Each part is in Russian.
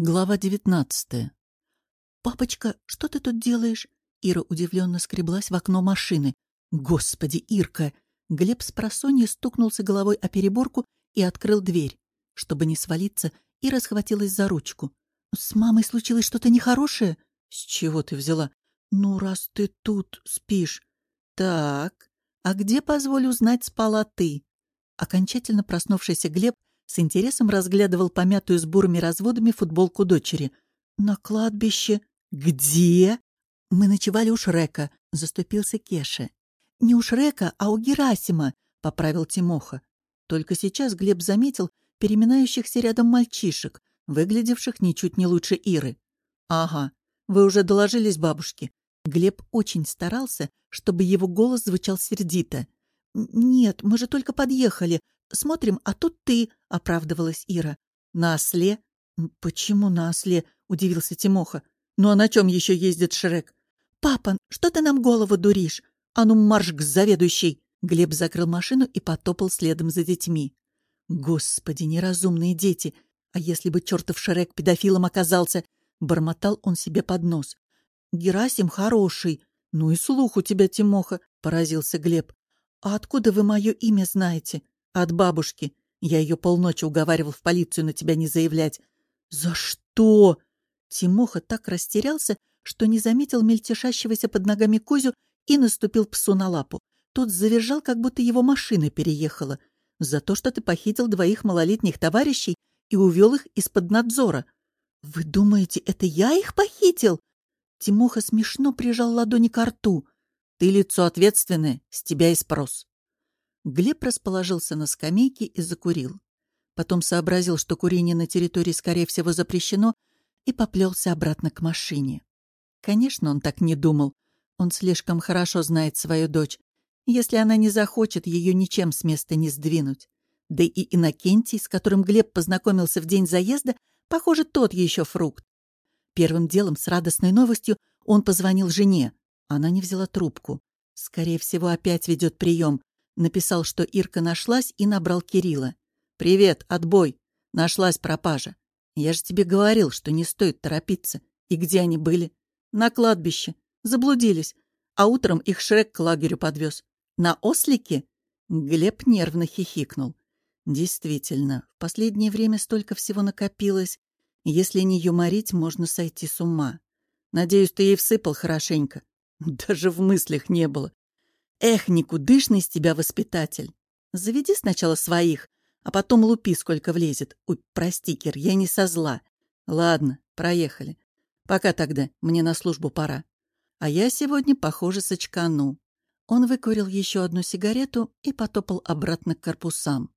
Глава девятнадцатая. «Папочка, что ты тут делаешь?» Ира удивленно скреблась в окно машины. «Господи, Ирка!» Глеб с просонья стукнулся головой о переборку и открыл дверь. Чтобы не свалиться, Ира схватилась за ручку. «С мамой случилось что-то нехорошее?» «С чего ты взяла?» «Ну, раз ты тут спишь». «Так, а где, позволь узнать, спала ты?» Окончательно проснувшийся Глеб с интересом разглядывал помятую с бурыми разводами футболку дочери. «На кладбище? Где?» «Мы ночевали у Шрека», — заступился Кеша. «Не у Шрека, а у Герасима», — поправил Тимоха. Только сейчас Глеб заметил переминающихся рядом мальчишек, выглядевших ничуть не лучше Иры. «Ага, вы уже доложились бабушке?» Глеб очень старался, чтобы его голос звучал сердито. «Нет, мы же только подъехали. Смотрим, а тут ты», — оправдывалась Ира. «На осле?» «Почему на осле?» — удивился Тимоха. «Ну а на чем еще ездит Шрек?» «Папа, что ты нам голову дуришь? А ну марш к заведующей!» Глеб закрыл машину и потопал следом за детьми. «Господи, неразумные дети! А если бы чертов Шрек педофилом оказался?» Бормотал он себе под нос. «Герасим хороший. Ну и слух у тебя, Тимоха!» — поразился Глеб. «А откуда вы мое имя знаете?» От бабушки. Я ее полночи уговаривал в полицию на тебя не заявлять. За что? Тимоха так растерялся, что не заметил мельтешащегося под ногами Кузю и наступил псу на лапу. Тот завизжал, как будто его машина переехала. За то, что ты похитил двоих малолетних товарищей и увел их из-под надзора. Вы думаете, это я их похитил? Тимоха смешно прижал ладони к рту. Ты лицо ответственное, с тебя и спрос. Глеб расположился на скамейке и закурил. Потом сообразил, что курение на территории, скорее всего, запрещено, и поплелся обратно к машине. Конечно, он так не думал. Он слишком хорошо знает свою дочь. Если она не захочет, ее ничем с места не сдвинуть. Да и Иннокентий, с которым Глеб познакомился в день заезда, похоже, тот еще фрукт. Первым делом, с радостной новостью, он позвонил жене. Она не взяла трубку. Скорее всего, опять ведет прием. Написал, что Ирка нашлась, и набрал Кирилла. «Привет, отбой. Нашлась пропажа. Я же тебе говорил, что не стоит торопиться. И где они были? На кладбище. Заблудились. А утром их Шрек к лагерю подвез. На ослике?» Глеб нервно хихикнул. Действительно, в последнее время столько всего накопилось. Если не юморить, можно сойти с ума. Надеюсь, ты ей всыпал хорошенько. Даже в мыслях не было. Эх, никудышный из тебя воспитатель. Заведи сначала своих, а потом лупи, сколько влезет. Ой, прости, Кир, я не со зла. Ладно, проехали. Пока тогда, мне на службу пора. А я сегодня, похоже, сочкану. Он выкурил еще одну сигарету и потопал обратно к корпусам.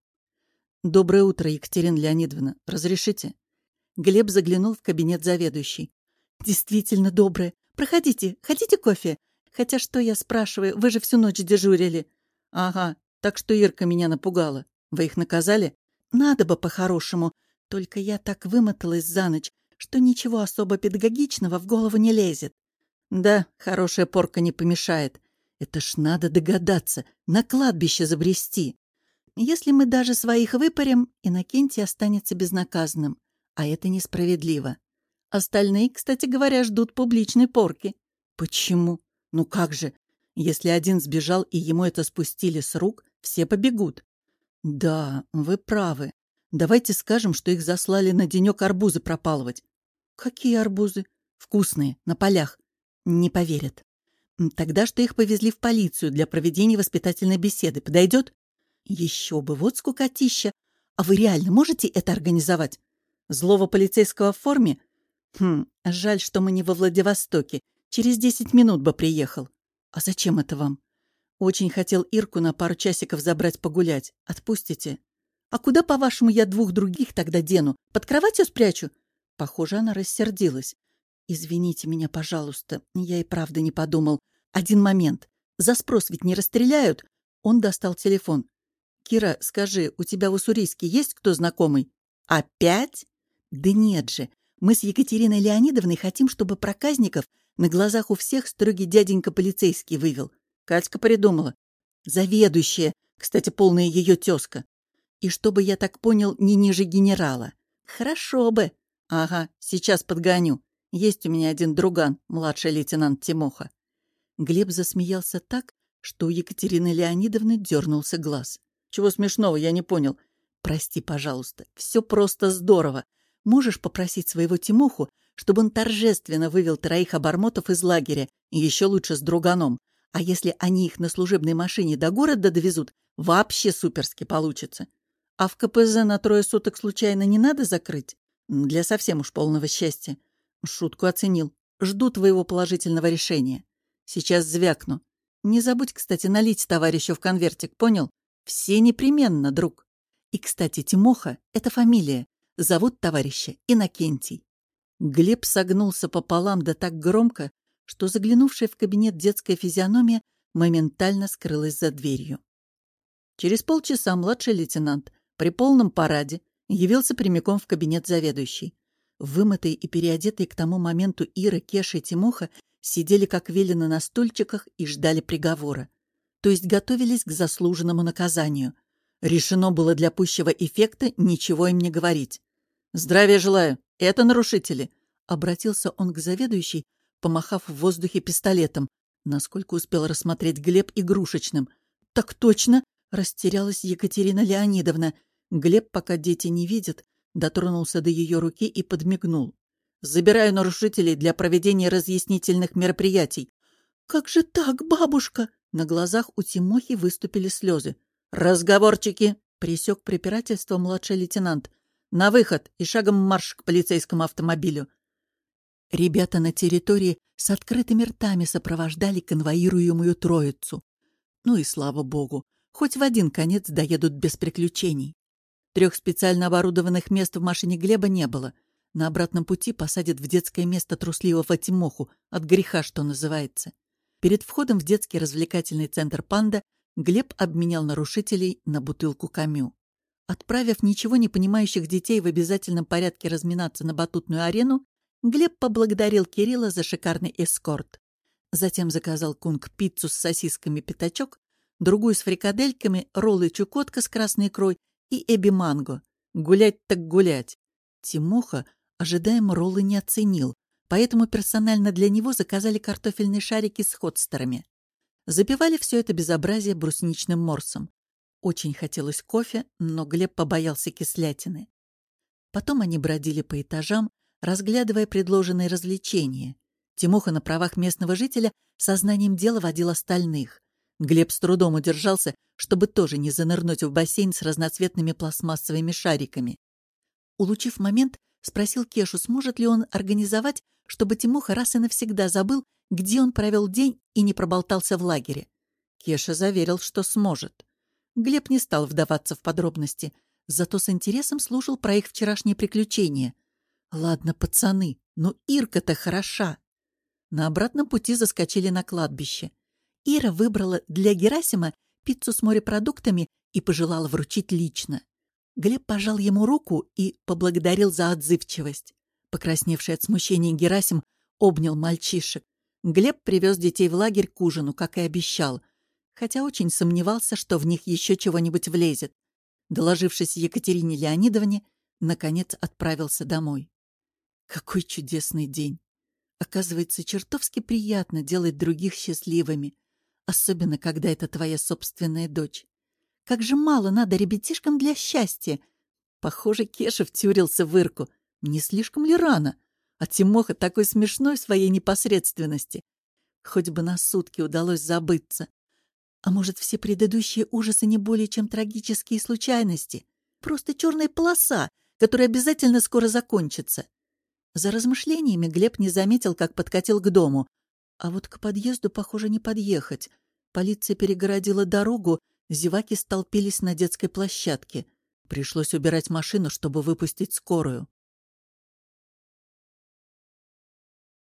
«Доброе утро, Екатерина Леонидовна. Разрешите?» Глеб заглянул в кабинет заведующей. «Действительно доброе. Проходите. Хотите кофе? Хотя что я спрашиваю, вы же всю ночь дежурили. Ага, так что Ирка меня напугала. Вы их наказали? Надо бы по-хорошему. Только я так вымоталась за ночь, что ничего особо педагогичного в голову не лезет. Да, хорошая порка не помешает. Это ж надо догадаться, на кладбище забрести. Если мы даже своих выпарим, Иннокентий останется безнаказанным. А это несправедливо. Остальные, кстати говоря, ждут публичной порки. Почему? Ну как же? Если один сбежал и ему это спустили с рук, все побегут. Да, вы правы. Давайте скажем, что их заслали на денек арбузы пропалывать. Какие арбузы? Вкусные, на полях. Не поверят. Тогда что их повезли в полицию для проведения воспитательной беседы. Подойдет? Еще бы, вот скукотища. А вы реально можете это организовать? Злого полицейского в форме? Хм, жаль, что мы не во Владивостоке Через десять минут бы приехал. А зачем это вам? Очень хотел Ирку на пару часиков забрать погулять. Отпустите? А куда, по-вашему, я двух других тогда дену? Под кроватью спрячу? Похоже, она рассердилась. Извините меня, пожалуйста. Я и правда не подумал. Один момент. За спрос ведь не расстреляют. Он достал телефон. «Кира, скажи, у тебя в Уссурийске есть кто знакомый?» «Опять?» «Да нет же. Мы с Екатериной Леонидовной хотим, чтобы проказников на глазах у всех строгий дяденька полицейский вывел. Катька придумала. Заведующая, кстати, полная ее тезка. И чтобы, я так понял, не ниже генерала. Хорошо бы. «Ага, сейчас подгоню. Есть у меня один друган, младший лейтенант Тимоха». Глеб засмеялся так, что у Екатерины Леонидовны дернулся глаз. «Чего смешного, я не понял. Прости, пожалуйста, все просто здорово. Можешь попросить своего Тимоху, чтобы он торжественно вывел троих обормотов из лагеря, и еще лучше с друганом. А если они их на служебной машине до города довезут, вообще суперски получится. А в КПЗ на трое суток случайно не надо закрыть? Для совсем уж полного счастья. Шутку оценил. Жду твоего положительного решения. Сейчас звякну. Не забудь, кстати, налить товарищу в конвертик, понял? Все непременно, друг. И, кстати, Тимоха — это фамилия. Зовут товарища Иннокентий. Глеб согнулся пополам да так громко, что заглянувшая в кабинет детская физиономия моментально скрылась за дверью. Через полчаса младший лейтенант при полном параде явился прямиком в кабинет заведующей. Вымытые и переодетые к тому моменту Ира, Кеша и Тимоха сидели как велено на стульчиках и ждали приговора. То есть готовились к заслуженному наказанию. Решено было для пущего эффекта ничего им не говорить. «Здравия желаю! Это нарушители!» Обратился он к заведующей, помахав в воздухе пистолетом, насколько успел рассмотреть Глеб игрушечным. «Так точно!» — растерялась Екатерина Леонидовна. Глеб, пока дети не видят, дотронулся до ее руки и подмигнул. «Забираю нарушителей для проведения разъяснительных мероприятий». «Как же так, бабушка?» На глазах у Тимохи выступили слезы. «Разговорчики!» — пресек препирательство младший лейтенант. «На выход и шагом марш к полицейскому автомобилю». Ребята на территории с открытыми ртами сопровождали конвоируемую троицу. Ну и слава богу, хоть в один конец доедут без приключений. Трех специально оборудованных мест в машине Глеба не было. На обратном пути посадят в детское место трусливого Тимоху, от греха, что называется. Перед входом в детский развлекательный центр «Панда» Глеб обменял нарушителей на бутылку камю. Отправив ничего не понимающих детей в обязательном порядке разминаться на батутную арену, Глеб поблагодарил Кирилла за шикарный эскорт. Затем заказал кунг-пиццу с сосисками пятачок, другую с фрикадельками, роллы чукотка с красной икрой и эби-манго. Гулять так гулять. Тимоха ожидаемо роллы не оценил, поэтому персонально для него заказали картофельные шарики с ходстерами. Запивали все это безобразие брусничным морсом. Очень хотелось кофе, но Глеб побоялся кислятины. Потом они бродили по этажам, разглядывая предложенные развлечения. Тимоха на правах местного жителя сознанием дела водил остальных. Глеб с трудом удержался, чтобы тоже не занырнуть в бассейн с разноцветными пластмассовыми шариками. Улучив момент, спросил Кешу, сможет ли он организовать, чтобы Тимоха раз и навсегда забыл, где он провел день и не проболтался в лагере. Кеша заверил, что сможет. Глеб не стал вдаваться в подробности, зато с интересом слушал про их вчерашние приключения. «Ладно, пацаны, но Ирка-то хороша!» На обратном пути заскочили на кладбище. Ира выбрала для Герасима пиццу с морепродуктами и пожелала вручить лично. Глеб пожал ему руку и поблагодарил за отзывчивость. Покрасневший от смущения Герасим обнял мальчишек. Глеб привез детей в лагерь к ужину, как и обещал, хотя очень сомневался, что в них еще чего-нибудь влезет. Доложившись Екатерине Леонидовне, наконец отправился домой. Какой чудесный день! Оказывается, чертовски приятно делать других счастливыми, особенно когда это твоя собственная дочь. Как же мало надо ребятишкам для счастья! Похоже, Кеша втюрился в Ирку. Не слишком ли рано? А Тимоха такой смешной в своей непосредственности. Хоть бы на сутки удалось забыться. А может, все предыдущие ужасы не более чем трагические случайности? Просто черная полоса, которая обязательно скоро закончится. За размышлениями Глеб не заметил, как подкатил к дому. А вот к подъезду, похоже, не подъехать. Полиция перегородила дорогу, зеваки столпились на детской площадке. Пришлось убирать машину, чтобы выпустить скорую.